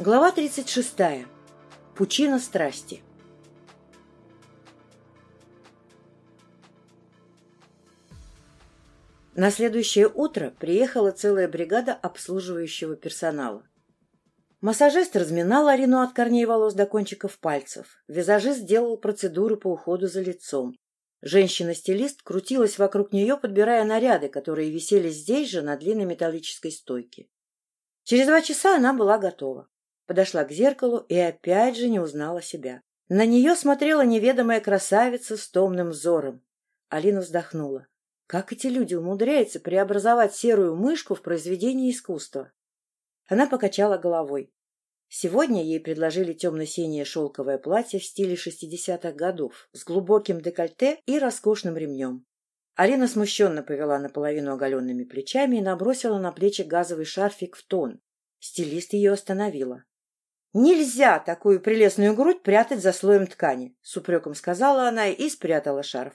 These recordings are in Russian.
Глава 36. Пучина страсти. На следующее утро приехала целая бригада обслуживающего персонала. Массажист разминал Арину от корней волос до кончиков пальцев. Визажист сделал процедуры по уходу за лицом. Женщина-стилист крутилась вокруг нее, подбирая наряды, которые висели здесь же на длинной металлической стойке. Через два часа она была готова. Подошла к зеркалу и опять же не узнала себя. На нее смотрела неведомая красавица с томным взором. Алина вздохнула. Как эти люди умудряются преобразовать серую мышку в произведение искусства? Она покачала головой. Сегодня ей предложили темно-синее шелковое платье в стиле 60-х годов с глубоким декольте и роскошным ремнем. Алина смущенно повела наполовину оголенными плечами и набросила на плечи газовый шарфик в тон. Стилист ее остановила. «Нельзя такую прелестную грудь прятать за слоем ткани», — с упреком сказала она и спрятала шарф.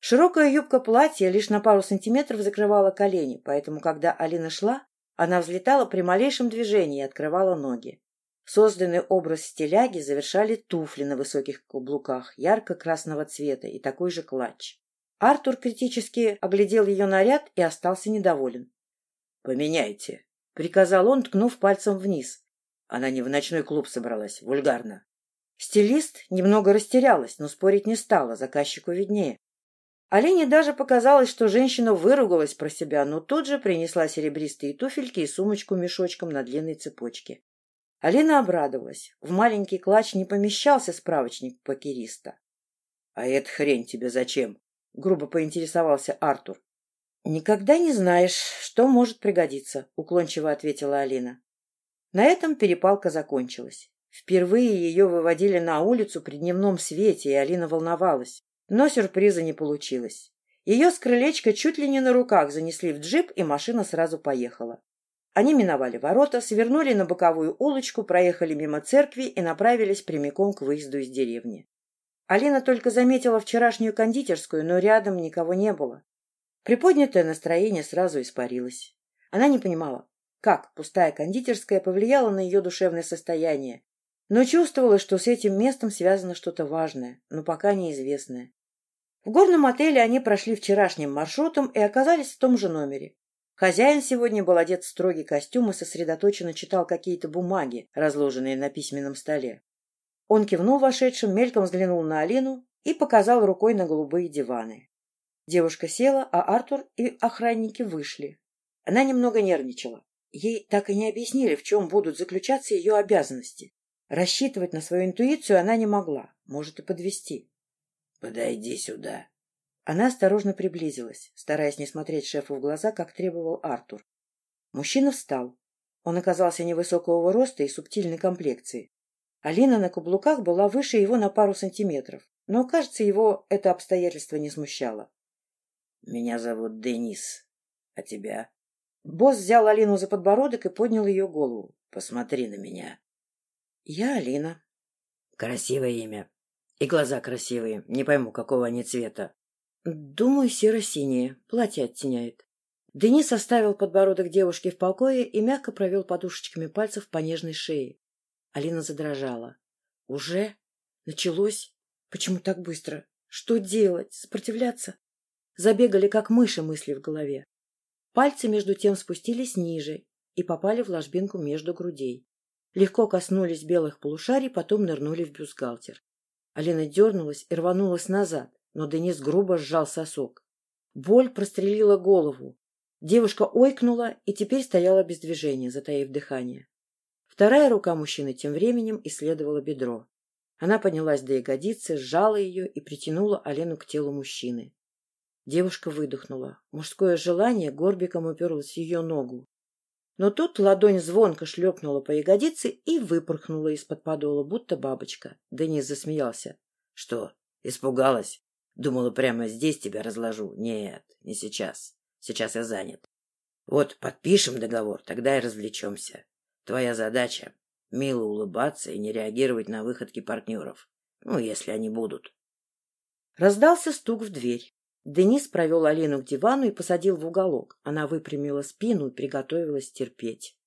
Широкая юбка платья лишь на пару сантиметров закрывала колени, поэтому, когда Алина шла, она взлетала при малейшем движении и открывала ноги. Созданный образ стиляги завершали туфли на высоких каблуках ярко-красного цвета и такой же клатч. Артур критически оглядел ее наряд и остался недоволен. — Поменяйте, — приказал он, ткнув пальцем вниз. Она не в ночной клуб собралась, вульгарно. Стилист немного растерялась, но спорить не стала, заказчику виднее. Олене даже показалось, что женщина выругалась про себя, но тут же принесла серебристые туфельки и сумочку-мешочком на длинной цепочке. Алина обрадовалась. В маленький клатч не помещался справочник покериста. — А эта хрень тебе зачем? — грубо поинтересовался Артур. — Никогда не знаешь, что может пригодиться, — уклончиво ответила Алина. На этом перепалка закончилась. Впервые ее выводили на улицу при дневном свете, и Алина волновалась. Но сюрприза не получилось. Ее с крылечка чуть ли не на руках занесли в джип, и машина сразу поехала. Они миновали ворота, свернули на боковую улочку, проехали мимо церкви и направились прямиком к выезду из деревни. Алина только заметила вчерашнюю кондитерскую, но рядом никого не было. Приподнятое настроение сразу испарилось. Она не понимала, как пустая кондитерская повлияла на ее душевное состояние, но чувствовала, что с этим местом связано что-то важное, но пока неизвестное. В горном отеле они прошли вчерашним маршрутом и оказались в том же номере. Хозяин сегодня был одет в строгий костюм и сосредоточенно читал какие-то бумаги, разложенные на письменном столе. Он кивнул вошедшим, мельком взглянул на Алину и показал рукой на голубые диваны. Девушка села, а Артур и охранники вышли. Она немного нервничала. Ей так и не объяснили, в чем будут заключаться ее обязанности. Рассчитывать на свою интуицию она не могла, может и подвести. Подойди сюда. Она осторожно приблизилась, стараясь не смотреть шефу в глаза, как требовал Артур. Мужчина встал. Он оказался невысокого роста и субтильной комплекции. Алина на каблуках была выше его на пару сантиметров, но, кажется, его это обстоятельство не смущало. — Меня зовут Денис. А тебя? Босс взял Алину за подбородок и поднял ее голову. — Посмотри на меня. — Я Алина. — Красивое имя. И глаза красивые. Не пойму, какого они цвета. Думаю, серо-синее. Платье оттеняет. Денис оставил подбородок девушки в покое и мягко провел подушечками пальцев по нежной шее. Алина задрожала. Уже? Началось? Почему так быстро? Что делать? Сопротивляться? Забегали, как мыши, мысли в голове. Пальцы между тем спустились ниже и попали в ложбинку между грудей. Легко коснулись белых полушарий, потом нырнули в бюстгальтер. Алина дернулась и рванулась назад но Денис грубо сжал сосок. Боль прострелила голову. Девушка ойкнула и теперь стояла без движения, затаив дыхание. Вторая рука мужчины тем временем исследовала бедро. Она поднялась до ягодицы, сжала ее и притянула Алену к телу мужчины. Девушка выдохнула. Мужское желание горбиком уперлось в ее ногу. Но тут ладонь звонко шлепнула по ягодице и выпорхнула из-под подола, будто бабочка. Денис засмеялся. — Что, испугалась? Думала, прямо здесь тебя разложу. Нет, не сейчас. Сейчас я занят. Вот подпишем договор, тогда и развлечемся. Твоя задача — мило улыбаться и не реагировать на выходки партнеров. Ну, если они будут. Раздался стук в дверь. Денис провел Алину к дивану и посадил в уголок. Она выпрямила спину и приготовилась терпеть.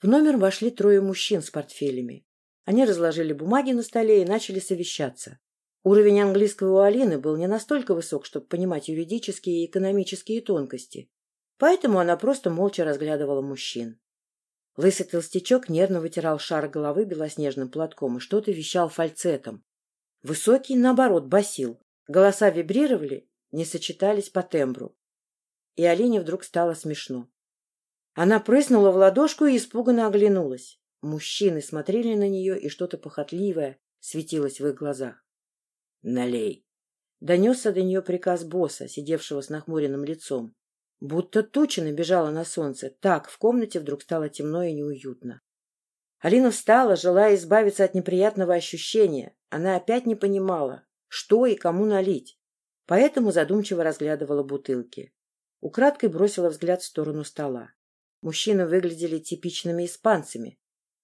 В номер вошли трое мужчин с портфелями. Они разложили бумаги на столе и начали совещаться. Уровень английского у Алины был не настолько высок, чтобы понимать юридические и экономические тонкости, поэтому она просто молча разглядывала мужчин. Лысый толстячок нервно вытирал шар головы белоснежным платком и что-то вещал фальцетом. Высокий, наоборот, басил. Голоса вибрировали, не сочетались по тембру. И Алине вдруг стало смешно. Она прыснула в ладошку и испуганно оглянулась. Мужчины смотрели на нее, и что-то похотливое светилось в их глазах. «Налей!» Донесся до нее приказ босса, сидевшего с нахмуренным лицом. Будто туча набежала на солнце. Так в комнате вдруг стало темно и неуютно. Алина встала, желая избавиться от неприятного ощущения. Она опять не понимала, что и кому налить, поэтому задумчиво разглядывала бутылки. Украдкой бросила взгляд в сторону стола. Мужчины выглядели типичными испанцами,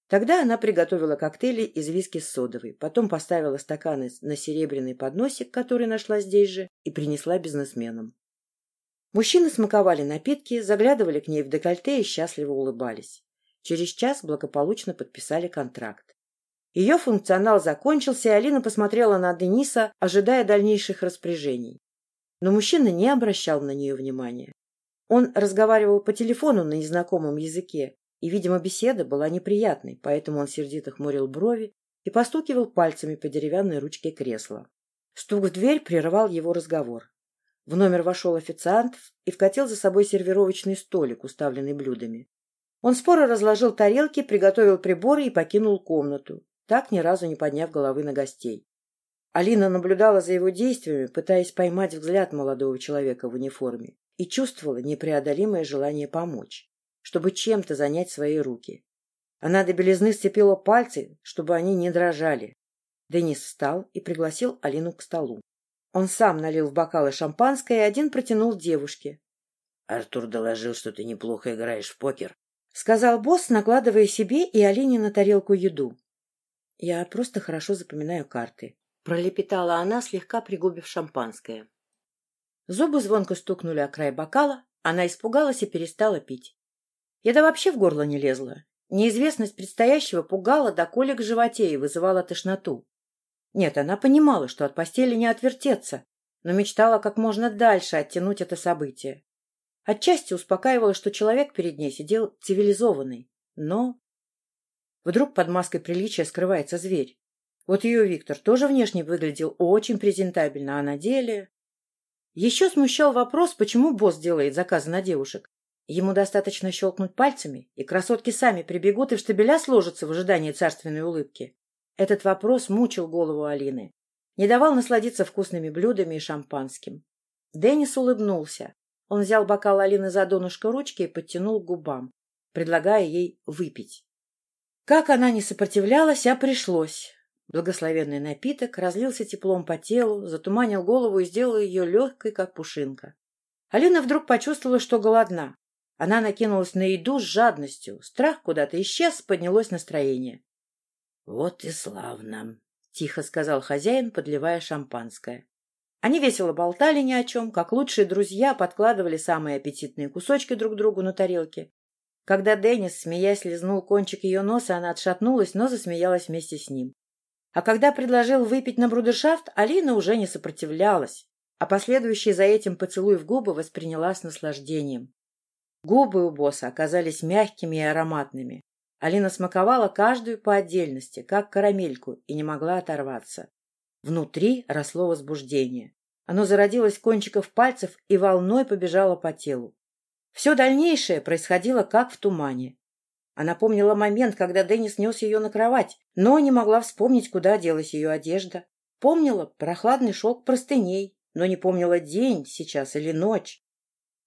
Тогда она приготовила коктейли из виски с содовой, потом поставила стаканы на серебряный подносик, который нашла здесь же, и принесла бизнесменам. Мужчины смаковали напитки, заглядывали к ней в декольте и счастливо улыбались. Через час благополучно подписали контракт. Ее функционал закончился, и Алина посмотрела на Дениса, ожидая дальнейших распоряжений. Но мужчина не обращал на нее внимания. Он разговаривал по телефону на незнакомом языке, и, видимо, беседа была неприятной, поэтому он сердито хмурил брови и постукивал пальцами по деревянной ручке кресла. Стук в дверь прервал его разговор. В номер вошел официант и вкатил за собой сервировочный столик, уставленный блюдами. Он споро разложил тарелки, приготовил приборы и покинул комнату, так ни разу не подняв головы на гостей. Алина наблюдала за его действиями, пытаясь поймать взгляд молодого человека в униформе, и чувствовала непреодолимое желание помочь чтобы чем-то занять свои руки. Она до белизны сцепила пальцы, чтобы они не дрожали. Денис встал и пригласил Алину к столу. Он сам налил в бокалы шампанское и один протянул девушке. — Артур доложил, что ты неплохо играешь в покер, — сказал босс, накладывая себе и Алине на тарелку еду. — Я просто хорошо запоминаю карты, — пролепетала она, слегка пригубив шампанское. Зубы звонко стукнули о край бокала, она испугалась и перестала пить. Еда вообще в горло не лезла. Неизвестность предстоящего пугала до колик в животе и вызывала тошноту. Нет, она понимала, что от постели не отвертеться, но мечтала как можно дальше оттянуть это событие. Отчасти успокаивала, что человек перед ней сидел цивилизованный, но... Вдруг под маской приличия скрывается зверь. Вот ее Виктор тоже внешне выглядел очень презентабельно, а на деле... Еще смущал вопрос, почему босс делает заказы на девушек. Ему достаточно щелкнуть пальцами, и красотки сами прибегут и в штабеля сложатся в ожидании царственной улыбки. Этот вопрос мучил голову Алины. Не давал насладиться вкусными блюдами и шампанским. Деннис улыбнулся. Он взял бокал Алины за донышко ручки и подтянул к губам, предлагая ей выпить. Как она не сопротивлялась, а пришлось. Благословенный напиток разлился теплом по телу, затуманил голову и сделал ее легкой, как пушинка. Алина вдруг почувствовала, что голодна. Она накинулась на еду с жадностью. Страх куда-то исчез, поднялось настроение. — Вот и славно, — тихо сказал хозяин, подливая шампанское. Они весело болтали ни о чем, как лучшие друзья подкладывали самые аппетитные кусочки друг другу на тарелке. Когда Деннис, смеясь, лизнул кончик ее носа, она отшатнулась, но засмеялась вместе с ним. А когда предложил выпить на брудершафт, Алина уже не сопротивлялась, а последующий за этим поцелуй в губы восприняла с наслаждением. Губы у босса оказались мягкими и ароматными. Алина смаковала каждую по отдельности, как карамельку, и не могла оторваться. Внутри росло возбуждение. Оно зародилось кончиков пальцев и волной побежало по телу. Все дальнейшее происходило как в тумане. Она помнила момент, когда Деннис нес ее на кровать, но не могла вспомнить, куда делась ее одежда. Помнила прохладный шелк простыней, но не помнила день сейчас или ночь.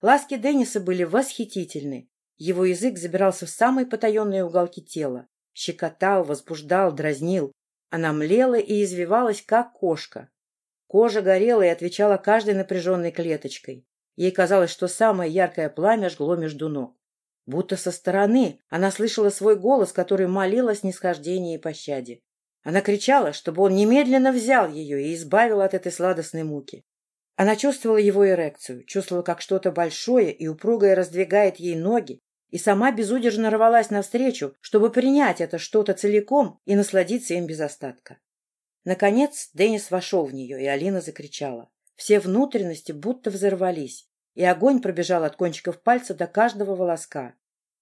Ласки Денниса были восхитительны. Его язык забирался в самые потаенные уголки тела. Щекотал, возбуждал, дразнил. Она млела и извивалась, как кошка. Кожа горела и отвечала каждой напряженной клеточкой. Ей казалось, что самое яркое пламя жгло между ног. Будто со стороны она слышала свой голос, который молил о снисхождении и пощаде. Она кричала, чтобы он немедленно взял ее и избавил от этой сладостной муки. Она чувствовала его эрекцию, чувствовала, как что-то большое и упругое раздвигает ей ноги, и сама безудержно рвалась навстречу, чтобы принять это что-то целиком и насладиться им без остатка. Наконец Деннис вошел в нее, и Алина закричала. Все внутренности будто взорвались, и огонь пробежал от кончиков пальцев до каждого волоска.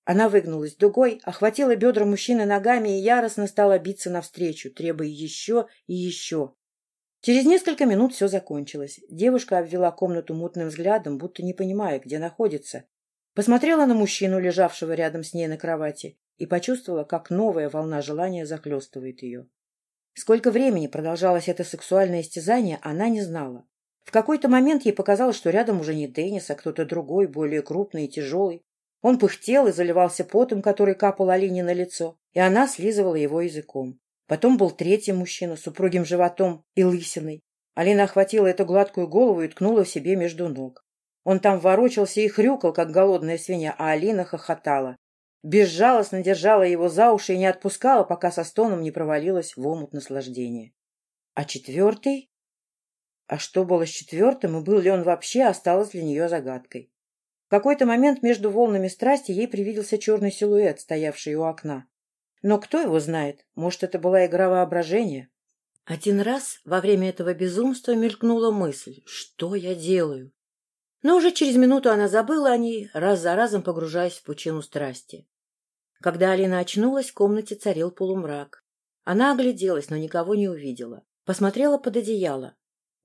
Она выгнулась дугой, охватила бедра мужчины ногами и яростно стала биться навстречу, требуя еще и еще. Через несколько минут все закончилось. Девушка обвела комнату мутным взглядом, будто не понимая, где находится. Посмотрела на мужчину, лежавшего рядом с ней на кровати, и почувствовала, как новая волна желания захлестывает ее. Сколько времени продолжалось это сексуальное истязание, она не знала. В какой-то момент ей показалось, что рядом уже не Деннис, а кто-то другой, более крупный и тяжелый. Он пыхтел и заливался потом, который капал Алине на лицо, и она слизывала его языком. Потом был третий мужчина с упругим животом и лысиной. Алина охватила эту гладкую голову и ткнула себе между ног. Он там ворочался и хрюкал, как голодная свинья, а Алина хохотала. Безжалостно держала его за уши и не отпускала, пока со стоном не провалилась в омут наслаждения. А четвертый? А что было с четвертым, и был ли он вообще, осталось для нее загадкой. В какой-то момент между волнами страсти ей привиделся черный силуэт, стоявший у окна. Но кто его знает? Может, это была игра воображения? Один раз во время этого безумства мелькнула мысль, что я делаю. Но уже через минуту она забыла о ней, раз за разом погружаясь в пучину страсти. Когда Алина очнулась, в комнате царил полумрак. Она огляделась, но никого не увидела. Посмотрела под одеяло.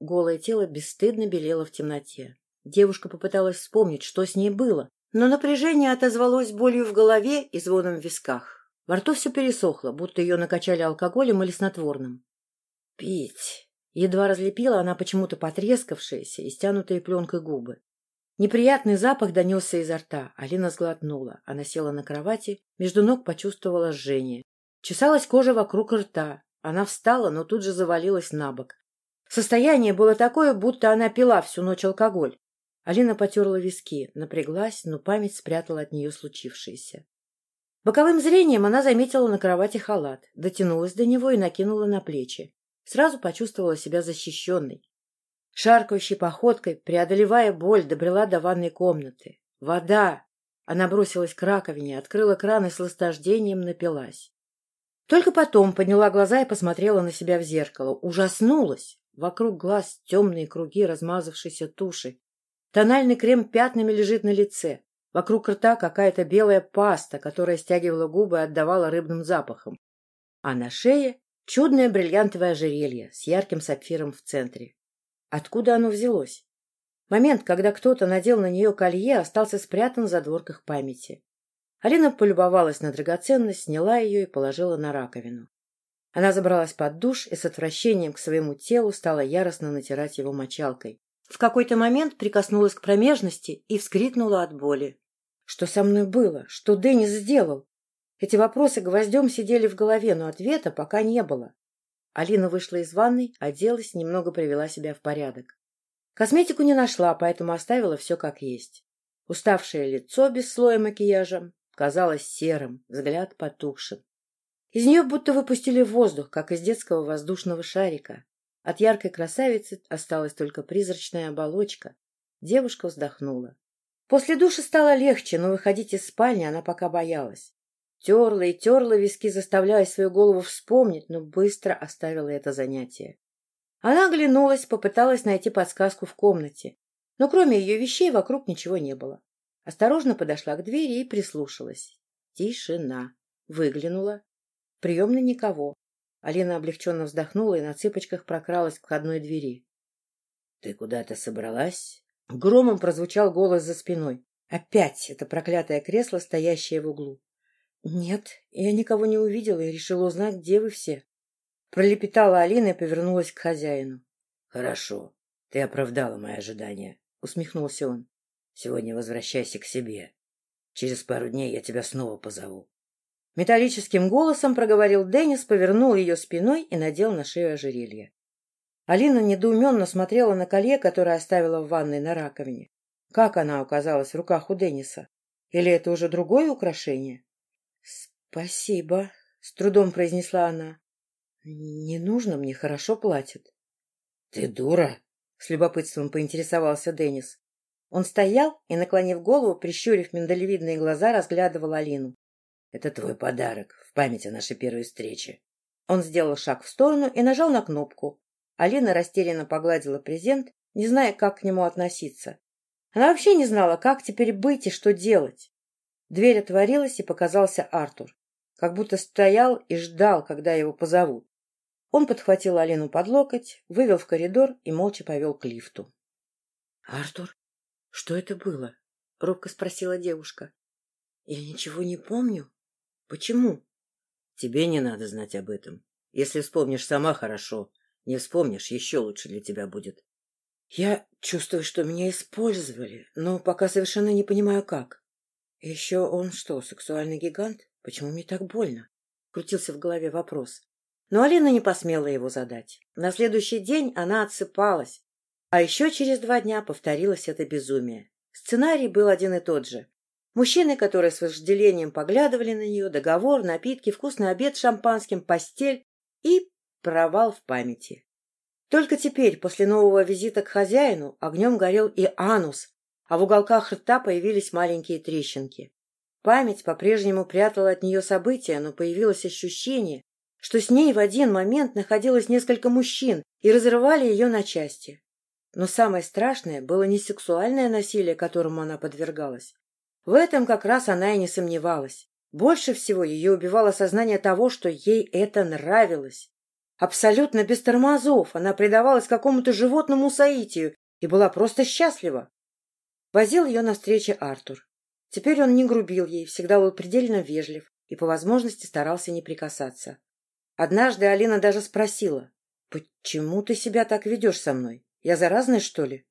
Голое тело бесстыдно белело в темноте. Девушка попыталась вспомнить, что с ней было, но напряжение отозвалось болью в голове и звоном в висках. Во рту все пересохло, будто ее накачали алкоголем или снотворным. «Пить!» Едва разлепила она почему-то потрескавшиеся и стянутые пленкой губы. Неприятный запах донесся изо рта. Алина сглотнула. Она села на кровати, между ног почувствовала жжение. Чесалась кожа вокруг рта. Она встала, но тут же завалилась на бок. Состояние было такое, будто она пила всю ночь алкоголь. Алина потерла виски, напряглась, но память спрятала от нее случившееся. Боковым зрением она заметила на кровати халат, дотянулась до него и накинула на плечи. Сразу почувствовала себя защищенной. Шаркающей походкой, преодолевая боль, добрела до ванной комнаты. Вода! Она бросилась к раковине, открыла кран и с наслаждением напилась. Только потом подняла глаза и посмотрела на себя в зеркало. Ужаснулась! Вокруг глаз темные круги размазавшейся туши. Тональный крем пятнами лежит на лице. Вокруг рта какая-то белая паста, которая стягивала губы и отдавала рыбным запахом. А на шее чудное бриллиантовое ожерелье с ярким сапфиром в центре. Откуда оно взялось? Момент, когда кто-то надел на нее колье, остался спрятан в задворках памяти. Алина полюбовалась на драгоценность, сняла ее и положила на раковину. Она забралась под душ и с отвращением к своему телу стала яростно натирать его мочалкой. В какой-то момент прикоснулась к промежности и вскрикнула от боли. Что со мной было? Что Деннис сделал? Эти вопросы гвоздем сидели в голове, но ответа пока не было. Алина вышла из ванной, оделась, немного привела себя в порядок. Косметику не нашла, поэтому оставила все как есть. Уставшее лицо без слоя макияжа казалось серым, взгляд потухшим. Из нее будто выпустили воздух, как из детского воздушного шарика. От яркой красавицы осталась только призрачная оболочка. Девушка вздохнула. После душа стало легче, но выходить из спальни она пока боялась. Терла и терла виски, заставляя свою голову вспомнить, но быстро оставила это занятие. Она оглянулась, попыталась найти подсказку в комнате, но кроме ее вещей вокруг ничего не было. Осторожно подошла к двери и прислушалась. Тишина. Выглянула. Приемной никого. Алина облегченно вздохнула и на цыпочках прокралась к входной двери. — Ты куда-то собралась? Громом прозвучал голос за спиной. Опять это проклятое кресло, стоящее в углу. «Нет, я никого не увидела и решила узнать, где вы все». Пролепетала Алина и повернулась к хозяину. «Хорошо, ты оправдала мои ожидания», — усмехнулся он. «Сегодня возвращайся к себе. Через пару дней я тебя снова позову». Металлическим голосом проговорил Деннис, повернул ее спиной и надел на шею ожерелье. Алина недоуменно смотрела на колье, которое оставила в ванной на раковине. Как она оказалась в руках у Денниса? Или это уже другое украшение? — Спасибо, — с трудом произнесла она. — Не нужно, мне хорошо платят. — Ты дура? — с любопытством поинтересовался Деннис. Он стоял и, наклонив голову, прищурив миндалевидные глаза, разглядывал Алину. — Это твой подарок в память о нашей первой встрече. Он сделал шаг в сторону и нажал на кнопку. Алина растерянно погладила презент, не зная, как к нему относиться. Она вообще не знала, как теперь быть и что делать. Дверь отворилась, и показался Артур. Как будто стоял и ждал, когда его позовут. Он подхватил Алину под локоть, вывел в коридор и молча повел к лифту. — Артур, что это было? — робко спросила девушка. — Я ничего не помню. Почему? — Тебе не надо знать об этом. Если вспомнишь сама, хорошо. Не вспомнишь, еще лучше для тебя будет. Я чувствую, что меня использовали, но пока совершенно не понимаю, как. еще он что, сексуальный гигант? Почему мне так больно? Крутился в голове вопрос. Но Алина не посмела его задать. На следующий день она отсыпалась. А еще через два дня повторилось это безумие. Сценарий был один и тот же. Мужчины, которые с вожделением поглядывали на нее, договор, напитки, вкусный обед шампанским, постель и провал в памяти. Только теперь, после нового визита к хозяину, огнем горел и анус, а в уголках рта появились маленькие трещинки. Память по-прежнему прятала от нее события, но появилось ощущение, что с ней в один момент находилось несколько мужчин и разрывали ее на части. Но самое страшное было не сексуальное насилие, которому она подвергалась. В этом как раз она и не сомневалась. Больше всего ее убивало сознание того, что ей это нравилось. Абсолютно без тормозов она предавалась какому-то животному соитию и была просто счастлива. Возил ее на встрече Артур. Теперь он не грубил ей, всегда был предельно вежлив и по возможности старался не прикасаться. Однажды Алина даже спросила, «Почему ты себя так ведешь со мной? Я заразная, что ли?»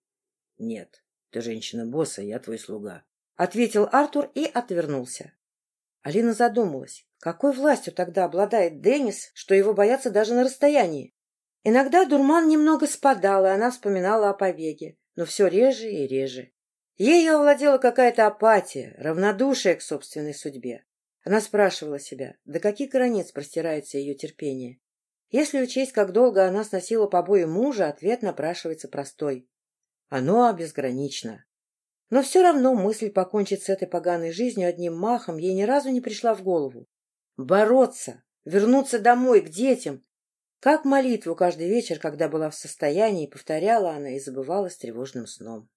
«Нет, ты женщина-босса, я твой слуга», — ответил Артур и отвернулся. Алина задумалась, какой властью тогда обладает Деннис, что его боятся даже на расстоянии. Иногда дурман немного спадал, и она вспоминала о побеге, но все реже и реже. Ею овладела какая-то апатия, равнодушие к собственной судьбе. Она спрашивала себя, до каких границ простирается ее терпение. Если учесть, как долго она сносила побои мужа, ответ напрашивается простой. Оно безгранично. Но все равно мысль покончить с этой поганой жизнью одним махом ей ни разу не пришла в голову. Бороться, вернуться домой, к детям. Как молитву каждый вечер, когда была в состоянии, повторяла она и забывала с тревожным сном.